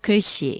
글씨.